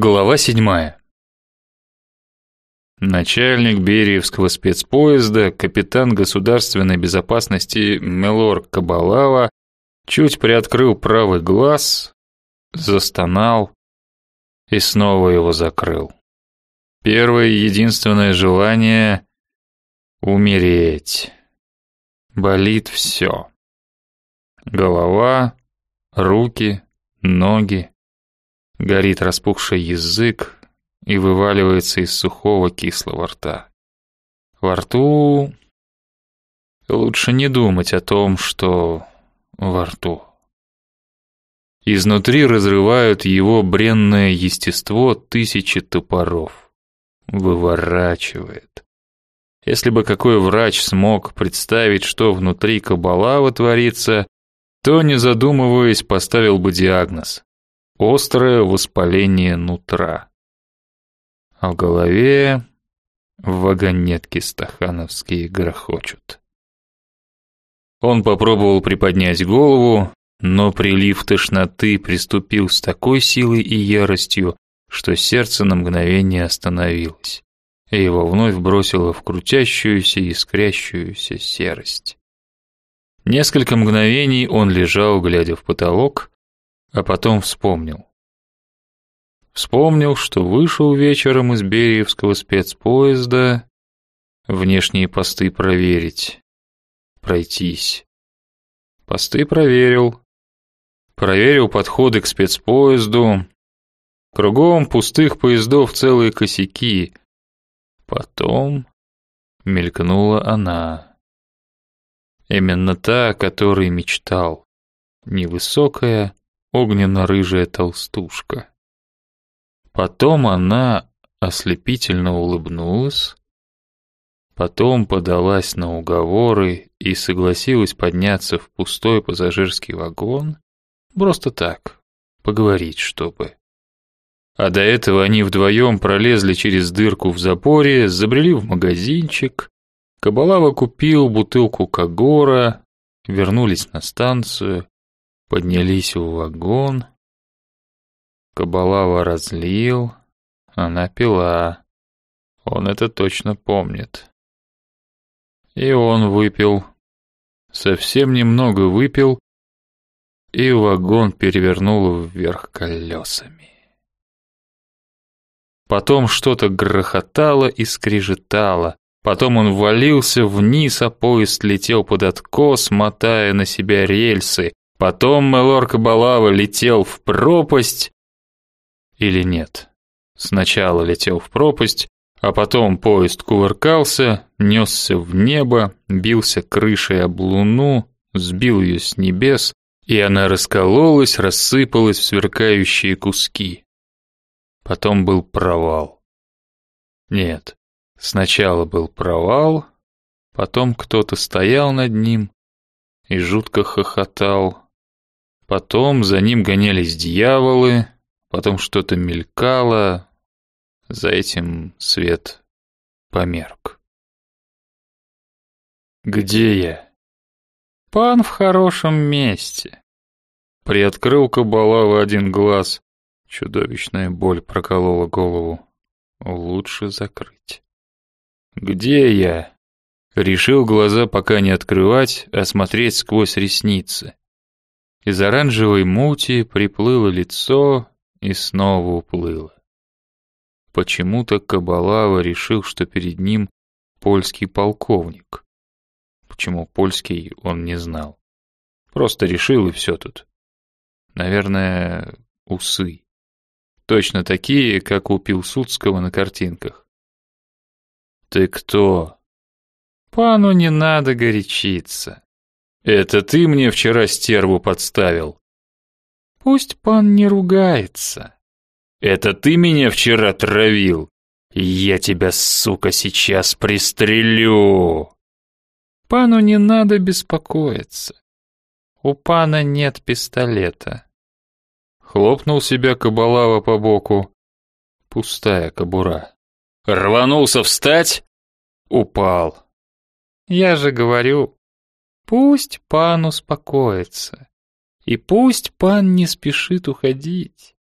Глава седьмая. Начальник Бериевского спецпоезда, капитан государственной безопасности Мелор Кабалава чуть приоткрыл правый глаз, застонал и снова его закрыл. Первое и единственное желание — умереть. Болит все. Голова, руки, ноги. Горит распухший язык и вываливается из сухого кислого рта. Во рту... Лучше не думать о том, что во рту. Изнутри разрывают его бренное естество тысячи топоров. Выворачивает. Если бы какой врач смог представить, что внутри кабалава творится, то, не задумываясь, поставил бы диагноз. Острое воспаление нутра. А в голове вагонетки стахановские грохочут. Он попробовал приподнять голову, но прилив тошноты приступил с такой силой и яростью, что сердце на мгновение остановилось, и его вновь бросило в крутящуюся и искрящуюся серость. Несколько мгновений он лежал, глядя в потолок, а потом вспомнил. Вспомнил, что вышел вечером из Бериевского спецпоезда внешние посты проверить, пройтись. Посты проверил, проверил подходы к спецпоезду. Кругом пустых поездов целые косяки. Потом мелькнула она. Именно та, о которой мечтал. Невысокая, огненно-рыжая толстушка. Потом она ослепительно улыбнулась, потом подалась на уговоры и согласилась подняться в пустой пассажирский вагон, просто так, поговорить, чтобы. А до этого они вдвоем пролезли через дырку в запоре, забрели в магазинчик, Кабалава купил бутылку Кагора, вернулись на станцию, поднялись в вагон. Кабалава разлил, она пила. Он это точно помнит. И он выпил. Совсем немного выпил, и вагон перевернуло вверх колесами. Потом что-то грохотало и скрежетало. Потом он валился вниз, а поезд летел под откос, мотая на себя рельсы. Потом Мелор Кабалава летел в пропасть. Или нет? Сначала летел в пропасть, а потом поезд кувыркался, несся в небо, бился крышей об луну, сбил ее с небес, и она раскололась, рассыпалась в сверкающие куски. Потом был провал. Нет, сначала был провал, потом кто-то стоял над ним и жутко хохотал, Потом за ним гонялись дьяволы, потом что-то мелькало, за этим свет померк. Где я? Пан в хорошем месте. Приоткрыл Кабалава один глаз. Чудовищная боль проколола голову. Лучше закрыть. Где я? Решил глаза пока не открывать, а смотреть сквозь ресницы. Из оранжевой мути приплыло лицо и снова уплыло. Почему-то Кабалава решил, что перед ним польский полковник. Почему польский, он не знал. Просто решил и все тут. Наверное, усы. Точно такие, как у Пилсудского на картинках. «Ты кто?» «Пану не надо горячиться. Это ты мне вчера стерву подставил. Пусть пан не ругается. Это ты меня вчера травил. Я тебя, сука, сейчас пристрелю. Пану не надо беспокоиться. У пана нет пистолета. Хлопнул себя кабалава по боку. Пустая кобура. Рванулся встать? Упал. Я же говорю, Пусть пан успокоится, и пусть пан не спешит уходить.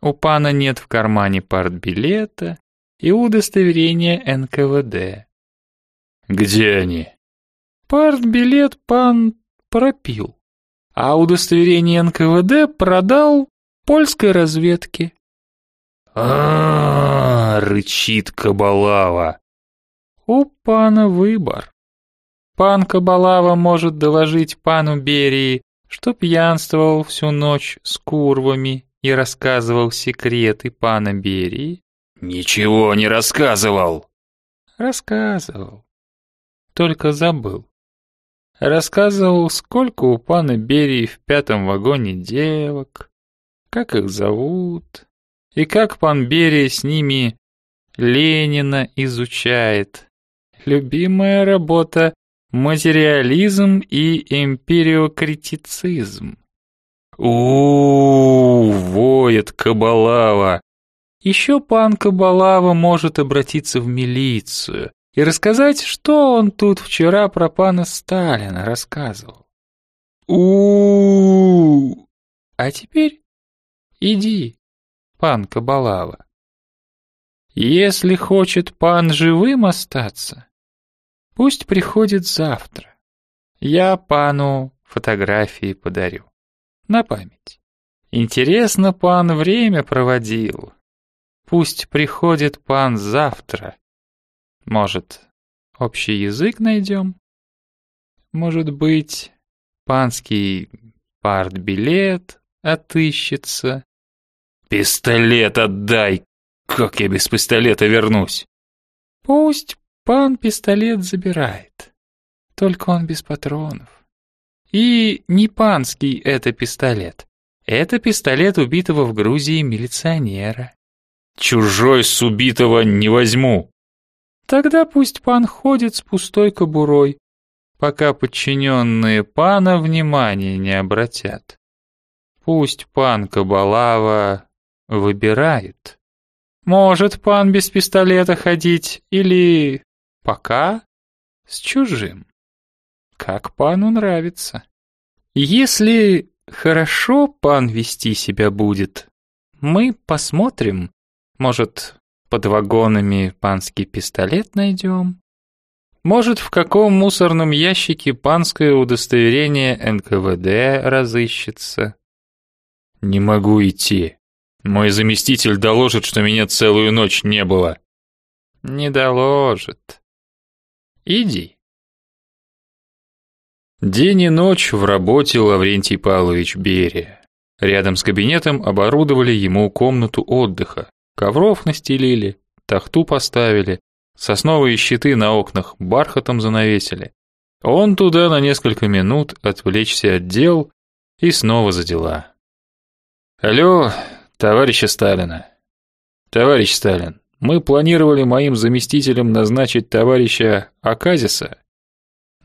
у пана нет в кармане партбилета и удостоверения НКВД. Где они? Партбилет пан пропил, а удостоверение НКВД продал польской разведке. А, -а, -а рычит Кабалава. У пана выбор. Пан Кабалава может доложить пану Берии, что пьянствовал всю ночь с курвами и рассказывал секреты пана Берии. Ничего не рассказывал. Рассказывал. Только забыл. Рассказывал, сколько у пана Берии в пятом вагоне девок, как их зовут, и как пан Берия с ними Ленина изучает. Любимая работа материализм и эмпириокритицизм. У, -у, -у воет Кабалава. Еще пан Кабалава может обратиться в милицию и рассказать, что он тут вчера про пана Сталина рассказывал. У, -у, -у. А теперь иди, пан Кабалава. Если хочет пан живым остаться, пусть приходит завтра. Я пану фотографии подарю. На память. Интересно пан время проводил. Пусть приходит пан завтра. Может, общий язык найдем? Может быть, панский партбилет отыщется? Пистолет отдай, как я без пистолета вернусь? Пусть пан пистолет забирает. Только он без патронов. И не панский это пистолет. Это пистолет убитого в Грузии милиционера. Чужой с убитого не возьму. Тогда пусть пан ходит с пустой кобурой, пока подчиненные пана внимания не обратят. Пусть пан Кабалава выбирает. Может пан без пистолета ходить или пока с чужим. Как пану нравится. Если хорошо пан вести себя будет, мы посмотрим. Может, под вагонами панский пистолет найдем? Может, в каком мусорном ящике панское удостоверение НКВД разыщется? Не могу идти. Мой заместитель доложит, что меня целую ночь не было. Не доложит. Иди. День и ночь в работе Лаврентий Павлович Берия. Рядом с кабинетом оборудовали ему комнату отдыха. Ковров настелили, тахту поставили, сосновые щиты на окнах бархатом занавесили. Он туда на несколько минут отвлечься от дел и снова за дела. Алло, товарища Сталина. Товарищ Сталин, мы планировали моим заместителем назначить товарища Аказиса.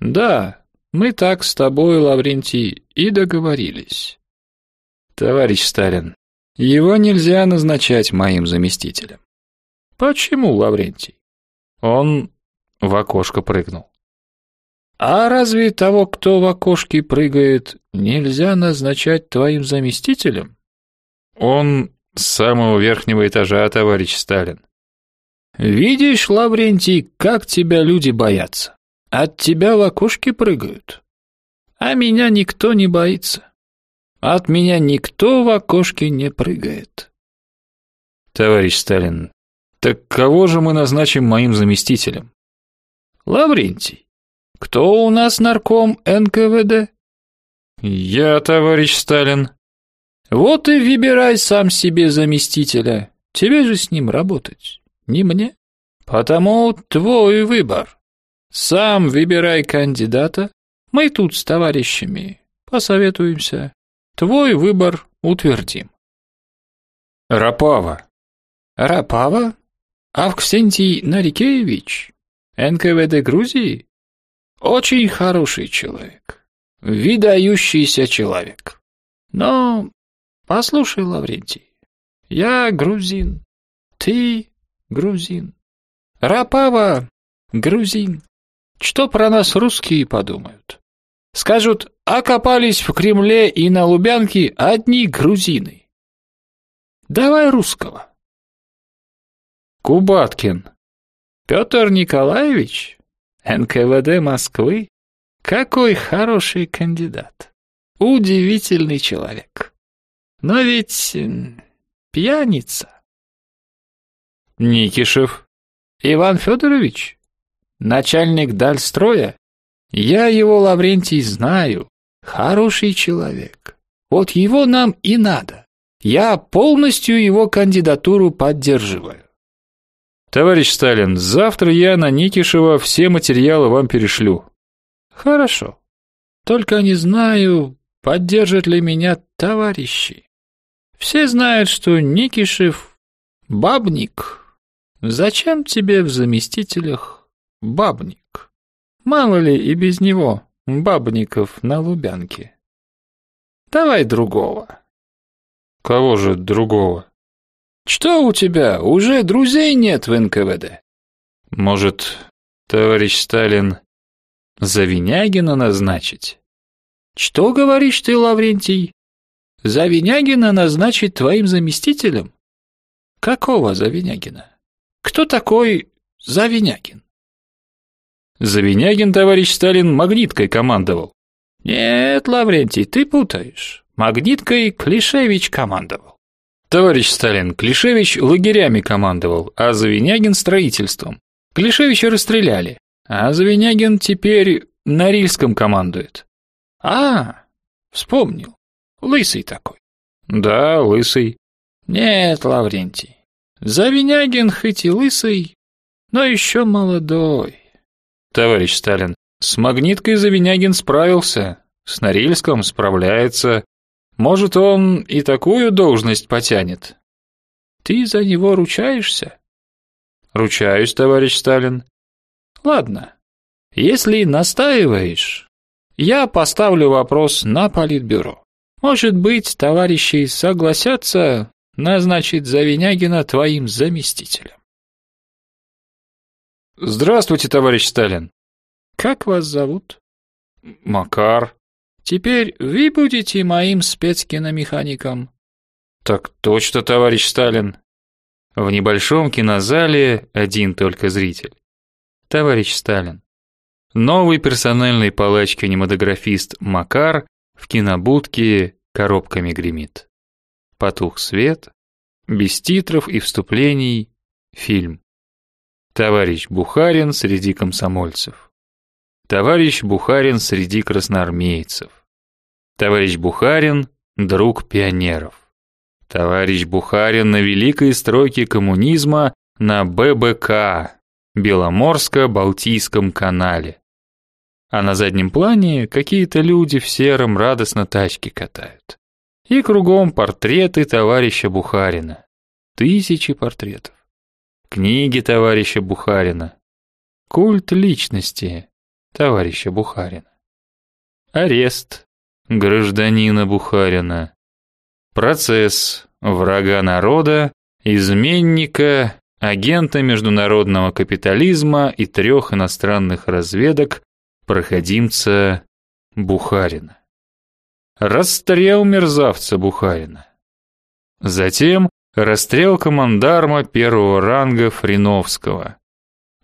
Да, мы так с тобой, Лаврентий, и договорились. Товарищ Сталин, его нельзя назначать моим заместителем. Почему, Лаврентий? Он в окошко прыгнул. А разве того, кто в окошке прыгает, нельзя назначать твоим заместителем? Он с самого верхнего этажа, товарищ Сталин. Видишь, Лаврентий, как тебя люди боятся. От тебя в окошке прыгают. А меня никто не боится. От меня никто в окошке не прыгает. Товарищ Сталин, так кого же мы назначим моим заместителем? Лаврентий, кто у нас нарком НКВД? Я, товарищ Сталин. Вот и выбирай сам себе заместителя. Тебе же с ним работать, не мне. Потому твой выбор. Сам выбирай кандидата. Мы тут с товарищами посоветуемся. Твой выбор утвердим. Рапава. Рапава? Авксентий Нарикеевич? НКВД Грузии? Очень хороший человек. Видающийся человек. Но Послушай, Лаврентий, я грузин, ты грузин. Рапава грузин. Что про нас русские подумают? Скажут, окопались в Кремле и на Лубянке одни грузины. Давай русского. Кубаткин. Петр Николаевич? НКВД Москвы? Какой хороший кандидат. Удивительный человек. Но ведь пьяница. Никишев. Иван Федорович? Начальник Дальстроя? Я его, Лаврентий, знаю. Хороший человек. Вот его нам и надо. Я полностью его кандидатуру поддерживаю. Товарищ Сталин, завтра я на Никишева все материалы вам перешлю. Хорошо. Только не знаю, поддержат ли меня товарищи. Все знают, что Никишев бабник. Зачем тебе в заместителях бабник? Мало ли и без него бабников на Лубянке. Давай другого. Кого же другого? Что у тебя, уже друзей нет в НКВД? Может, товарищ Сталин, Завинягина назначить? Что говоришь ты, Лаврентий? Завинягина назначить твоим заместителем? Какого Завинягина? Кто такой Завинягин? Завинягин, товарищ Сталин, магниткой командовал. Нет, Лаврентий, ты путаешь. Магниткой Клишевич командовал. Товарищ Сталин, Клишевич лагерями командовал, а Завинягин строительством. Клишевича расстреляли, а Завинягин теперь на Рильском командует. А, вспомнил. Лысый такой. Да, лысый. Нет, Лаврентий. Завинягин хоть и лысый, но еще молодой. Товарищ Сталин, с магниткой Завинягин справился, с Норильском справляется. Может, он и такую должность потянет. Ты за него ручаешься? Ручаюсь, товарищ Сталин. Ладно. Если настаиваешь, я поставлю вопрос на политбюро. Может быть, товарищи согласятся назначить Завинягина твоим заместителем. Здравствуйте, товарищ Сталин. Как вас зовут? Макар. Теперь вы будете моим спецкиномехаником. Так точно, товарищ Сталин. В небольшом кинозале один только зритель. Товарищ Сталин. Новый персональный палач-кинематографист Макар в кинобудке коробками гремит. Потух свет, без титров и вступлений фильм. Товарищ Бухарин среди комсомольцев. Товарищ Бухарин среди красноармейцев. Товарищ Бухарин – друг пионеров. Товарищ Бухарин на великой стройке коммунизма на ББК – Беломорско-Балтийском канале. А на заднем плане какие-то люди в сером радостно тачки катают. И кругом портреты товарища Бухарина. Тысячи портретов. Книги товарища Бухарина. Культ личности товарища Бухарина. Арест гражданина Бухарина. Процесс врага народа, изменника, агента международного капитализма и трех иностранных разведок, проходимца Бухарина. Расстрел мерзавца Бухарина. Затем расстрел командарма первого ранга Фриновского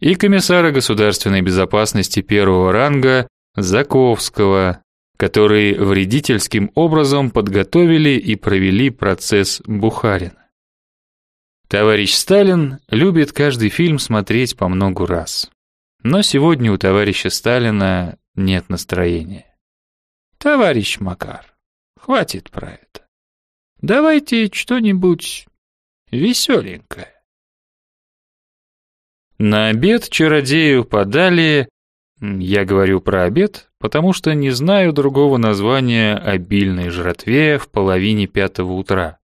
и комиссара государственной безопасности первого ранга Заковского, которые вредительским образом подготовили и провели процесс Бухарина. Товарищ Сталин любит каждый фильм смотреть по многу раз. Но сегодня у товарища Сталина нет настроения. Товарищ Макар, хватит про это. Давайте что-нибудь веселенькое. На обед чародею подали... Я говорю про обед, потому что не знаю другого названия обильной жратве в половине пятого утра.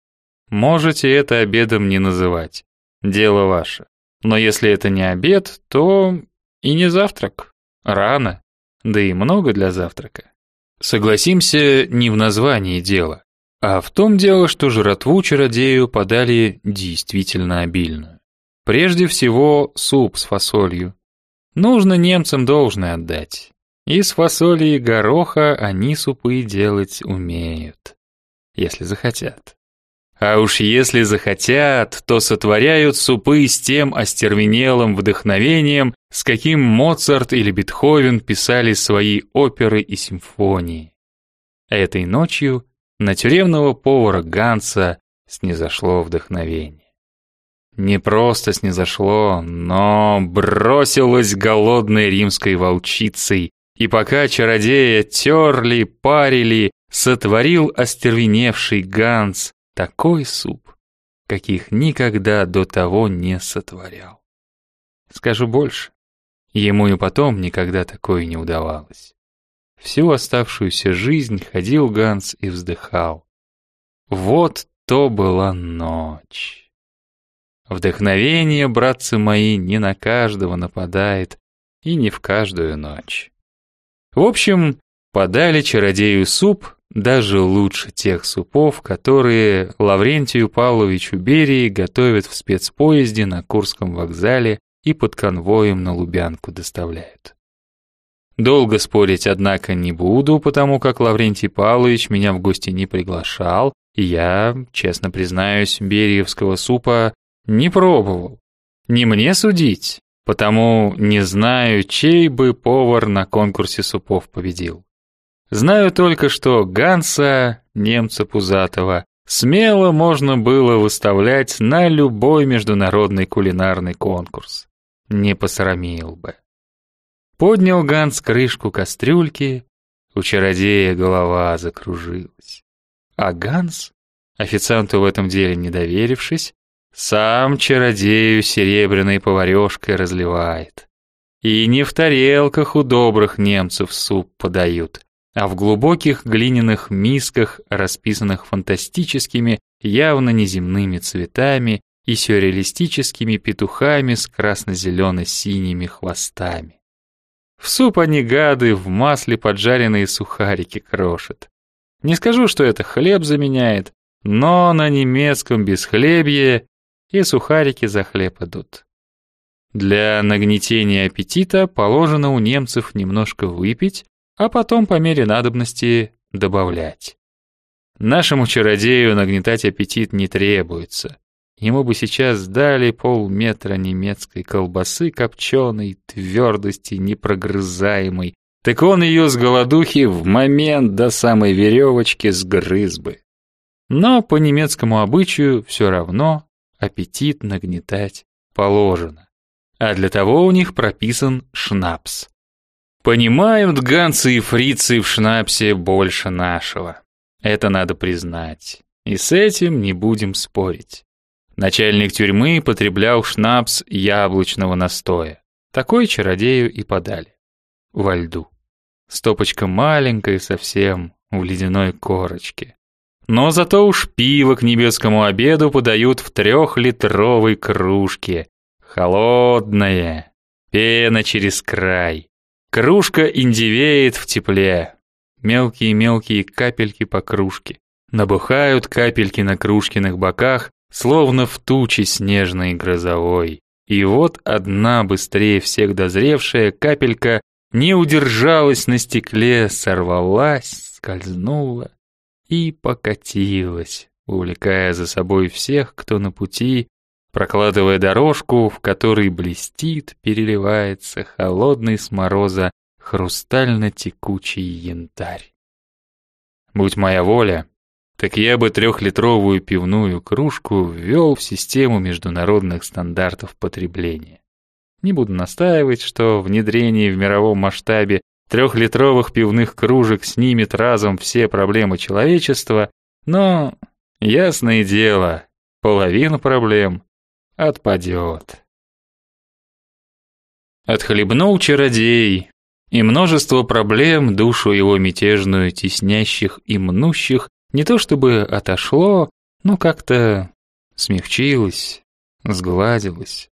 Можете это обедом не называть. Дело ваше. Но если это не обед, то и не завтрак. Рано. Да и много для завтрака. Согласимся, не в названии дело, а в том дело, что жратву чародею подали действительно обильную. Прежде всего, суп с фасолью. Нужно немцам должное отдать. Из фасоли и гороха они супы делать умеют, если захотят. А уж если захотят, то сотворяют супы с тем остервенелым вдохновением, с каким Моцарт или Бетховен писали свои оперы и симфонии. Этой ночью на тюремного повара Ганса снизошло вдохновение. Не просто снизошло, но бросилось голодной римской волчицей, и пока чародея терли, парили, сотворил остервеневший Ганс такой суп, каких никогда до того не сотворял. Скажу больше, ему и потом никогда такое не удавалось. Всю оставшуюся жизнь ходил Ганс и вздыхал. Вот то была ночь. Вдохновение, братцы мои, не на каждого нападает и не в каждую ночь. В общем, подали чародею суп даже лучше тех супов, которые Лаврентию Павловичу Берии готовят в спецпоезде на Курском вокзале и под конвоем на Лубянку доставляют. Долго спорить, однако, не буду, потому как Лаврентий Павлович меня в гости не приглашал, и я, честно признаюсь, бериевского супа не пробовал. Не мне судить, потому не знаю, чей бы повар на конкурсе супов победил. Знаю только, что Ганса, немца пузатого, смело можно было выставлять на любой международный кулинарный конкурс. Не посрамил бы. Поднял Ганс крышку кастрюльки, у чародея голова закружилась. А Ганс, официанту в этом деле не доверившись, сам чародею серебряной поварёшкой разливает. И не в тарелках у добрых немцев суп подают, а в глубоких глиняных мисках, расписанных фантастическими, явно неземными цветами и сюрреалистическими петухами с красно-зелено-синими хвостами. В суп они гады в масле поджаренные сухарики крошат. Не скажу, что это хлеб заменяет, но на немецком бесхлебье и сухарики за хлеб идут. Для нагнетения аппетита положено у немцев немножко выпить, а потом по мере надобности добавлять. Нашему чародею нагнетать аппетит не требуется. Ему бы сейчас дали полметра немецкой колбасы копченой, твердости непрогрызаемой, так он ее с голодухи в момент до самой веревочки сгрыз бы. Но по немецкому обычаю все равно аппетит нагнетать положено. А для того у них прописан шнапс. Понимают ганцы и фрицы в шнапсе больше нашего. Это надо признать. И с этим не будем спорить. Начальник тюрьмы потреблял шнапс яблочного настоя. Такой чародею и подали. Во льду. Стопочка маленькая совсем, в ледяной корочке. Но зато уж пиво к небесскому обеду подают в трехлитровой кружке. Холодное, пена через край. Кружка индивеет в тепле. Мелкие-мелкие капельки по кружке. Набухают капельки на кружкиных боках, словно в туче снежной грозовой. И вот одна быстрее всех дозревшая капелька не удержалась на стекле, сорвалась, скользнула и покатилась, увлекая за собой всех, кто на пути, прокладывая дорожку, в которой блестит, переливается холодный с мороза хрустально-текучий янтарь. Будь моя воля, так я бы трехлитровую пивную кружку ввел в систему международных стандартов потребления. Не буду настаивать, что внедрение в мировом масштабе трехлитровых пивных кружек снимет разом все проблемы человечества, но, ясное дело, половина проблем отпадет. Отхлебнул чародей, и множество проблем душу его мятежную теснящих и мнущих не то чтобы отошло, но как-то смягчилось, сгладилось.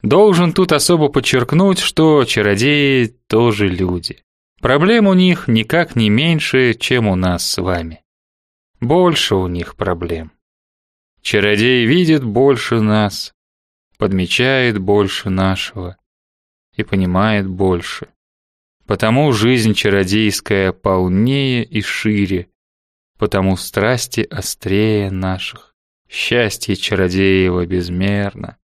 Должен тут особо подчеркнуть, что чародеи тоже люди. Проблем у них никак не меньше, чем у нас с вами. Больше у них проблем. Чародей видит больше нас, подмечает больше нашего и понимает больше. Потому жизнь чародейская полнее и шире, потому страсти острее наших Счастье чародеева безмерно,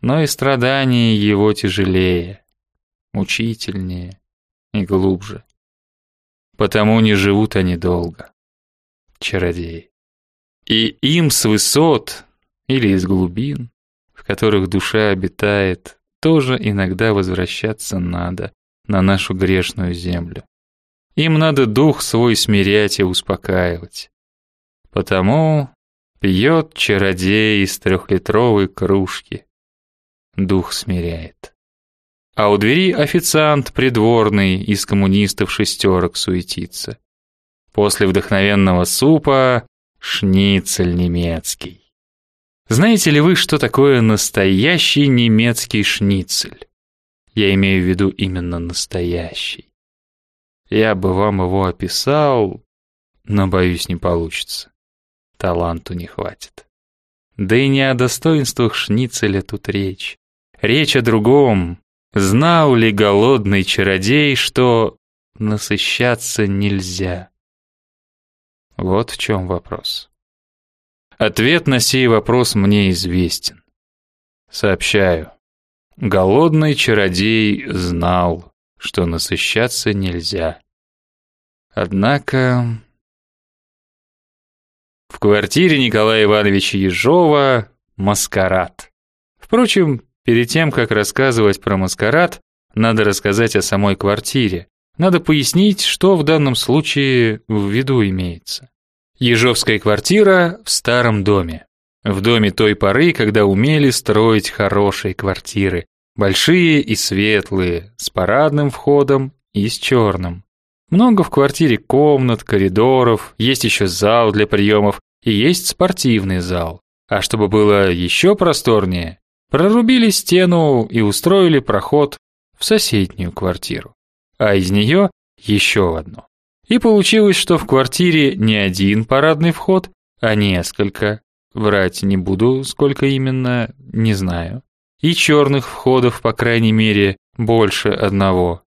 но и страдания его тяжелее, мучительнее и глубже. Потому не живут они долго, чародеи. И им с высот или из глубин, в которых душа обитает, тоже иногда возвращаться надо на нашу грешную землю. Им надо дух свой смирять и успокаивать. Потому Пьет чародей из трехлитровой кружки. Дух смиряет. А у двери официант придворный из коммунистов шестерок суетится. После вдохновенного супа шницель немецкий. Знаете ли вы, что такое настоящий немецкий шницель? Я имею в виду именно настоящий. Я бы вам его описал, но боюсь, не получится таланту не хватит. Да и не о достоинствах шницеля тут речь. Речь о другом. Знал ли голодный чародей, что насыщаться нельзя? Вот в чем вопрос. Ответ на сей вопрос мне известен. Сообщаю. Голодный чародей знал, что насыщаться нельзя. Однако в квартире Николая Ивановича Ежова маскарад. Впрочем, перед тем, как рассказывать про маскарад, надо рассказать о самой квартире. Надо пояснить, что в данном случае в виду имеется. Ежовская квартира в старом доме. В доме той поры, когда умели строить хорошие квартиры, большие и светлые, с парадным входом и с черным. Много в квартире комнат, коридоров, есть еще зал для приемов и есть спортивный зал. А чтобы было еще просторнее, прорубили стену и устроили проход в соседнюю квартиру, а из нее еще одну. И получилось, что в квартире не один парадный вход, а несколько. Врать не буду, сколько именно, не знаю. И черных входов, по крайней мере, больше одного.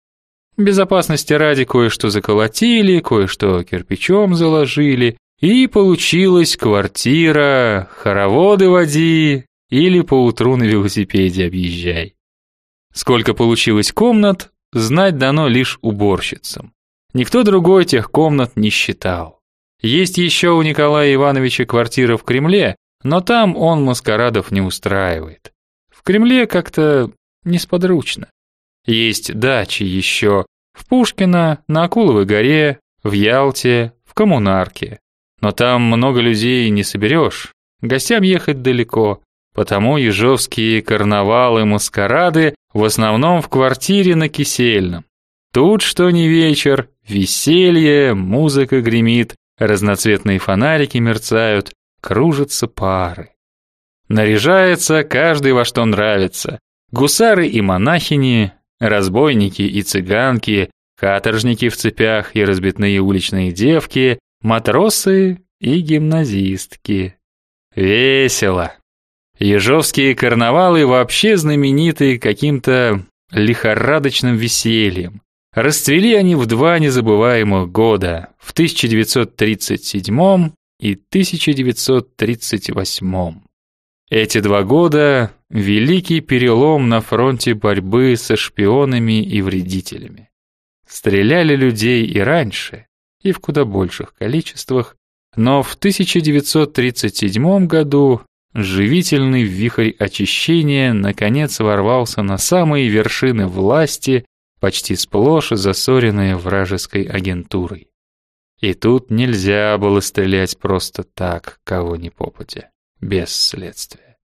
Безопасности ради кое-что заколотили, кое-что кирпичом заложили, и получилась квартира, хороводы води или поутру на велосипеде объезжай. Сколько получилось комнат, знать дано лишь уборщицам. Никто другой тех комнат не считал. Есть еще у Николая Ивановича квартира в Кремле, но там он маскарадов не устраивает. В Кремле как-то несподручно. Есть дачи еще в Пушкино, на Акуловой горе, в Ялте, в Коммунарке. Но там много людей не соберешь, гостям ехать далеко, потому ежовские карнавалы, маскарады в основном в квартире на Кисельном. Тут что ни вечер, веселье, музыка гремит, разноцветные фонарики мерцают, кружатся пары. Наряжается каждый во что нравится. Гусары и монахини, разбойники и цыганки, каторжники в цепях и разбитные уличные девки, матросы и гимназистки. Весело. Ежовские карнавалы вообще знамениты каким-то лихорадочным весельем. Расцвели они в два незабываемых года, в 1937 и 1938. Эти два года – великий перелом на фронте борьбы со шпионами и вредителями. Стреляли людей и раньше, и в куда больших количествах, но в 1937 году живительный вихрь очищения наконец ворвался на самые вершины власти, почти сплошь засоренные вражеской агентурой. И тут нельзя было стрелять просто так, кого ни попадя, без следствия.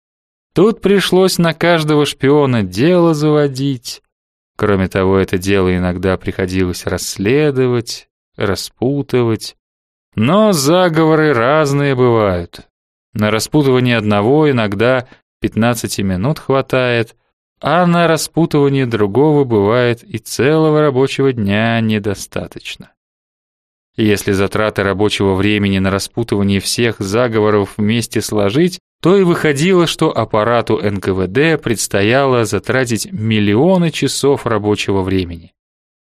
Тут пришлось на каждого шпиона дело заводить. Кроме того, это дело иногда приходилось расследовать, распутывать. Но заговоры разные бывают. На распутывание одного иногда 15 минут хватает, а на распутывание другого бывает и целого рабочего дня недостаточно. Если затраты рабочего времени на распутывание всех заговоров вместе сложить, то и выходило, что аппарату НКВД предстояло затратить миллионы часов рабочего времени.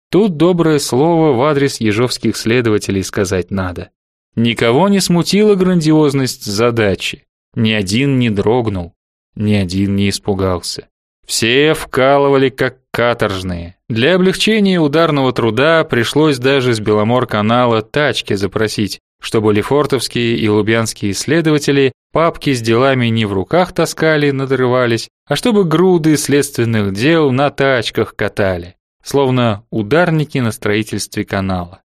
Тут доброе слово в адрес ежовских следователей сказать надо. Никого не смутила грандиозность задачи. Ни один не дрогнул, ни один не испугался. Все вкалывали как каторжные. Для облегчения ударного труда пришлось даже с Беломор-канала тачки запросить, чтобы лефортовские и лубянские исследователи папки с делами не в руках таскали, надрывались, а чтобы груды следственных дел на тачках катали, словно ударники на строительстве канала.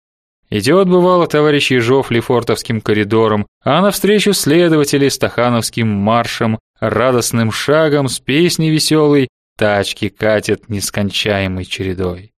Идет, бывало, товарищ Ежов Лефортовским коридором, а навстречу следователи стахановским маршем, радостным шагом с песней веселой, тачки катят нескончаемой чередой.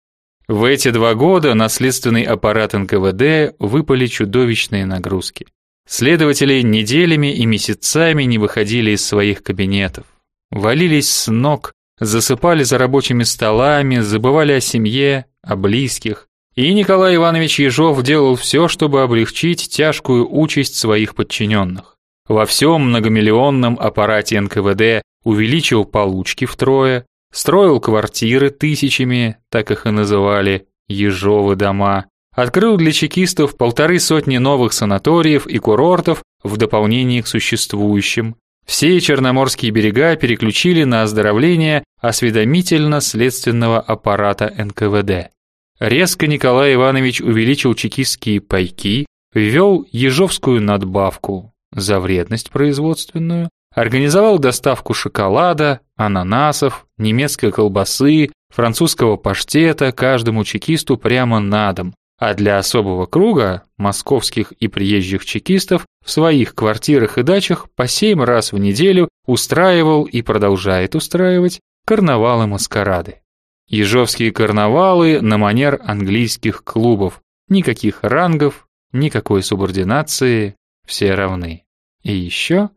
В эти два года на следственный аппарат НКВД выпали чудовищные нагрузки. Следователи неделями и месяцами не выходили из своих кабинетов. Валились с ног, засыпали за рабочими столами, забывали о семье, о близких. И Николай Иванович Ежов делал все, чтобы облегчить тяжкую участь своих подчиненных. Во всем многомиллионном аппарате НКВД увеличил получки втрое, Строил квартиры тысячами, так их и называли, ежовы дома. Открыл для чекистов полторы сотни новых санаториев и курортов в дополнение к существующим. Все черноморские берега переключили на оздоровление осведомительно-следственного аппарата НКВД. Резко Николай Иванович увеличил чекистские пайки, ввел ежовскую надбавку за вредность производственную, Организовал доставку шоколада, ананасов, немецкой колбасы, французского паштета каждому чекисту прямо на дом, а для особого круга московских и приезжих чекистов в своих квартирах и дачах по семь раз в неделю устраивал и продолжает устраивать карнавалы-маскарады. Ежовские карнавалы на манер английских клубов. Никаких рангов, никакой субординации, все равны. И еще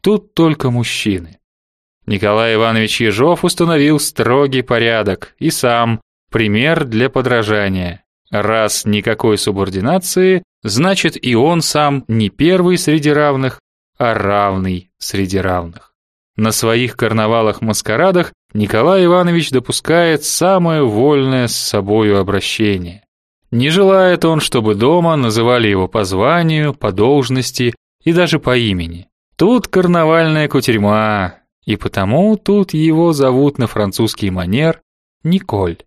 Тут только мужчины. Николай Иванович Ежов установил строгий порядок и сам пример для подражания. Раз никакой субординации, значит и он сам не первый среди равных, а равный среди равных. На своих карнавалах-маскарадах Николай Иванович допускает самое вольное с собою обращение. Не желает он, чтобы дома называли его по званию, по должности и даже по имени. Тут карнавальная кутерьма, и потому тут его зовут на французский манер Николь.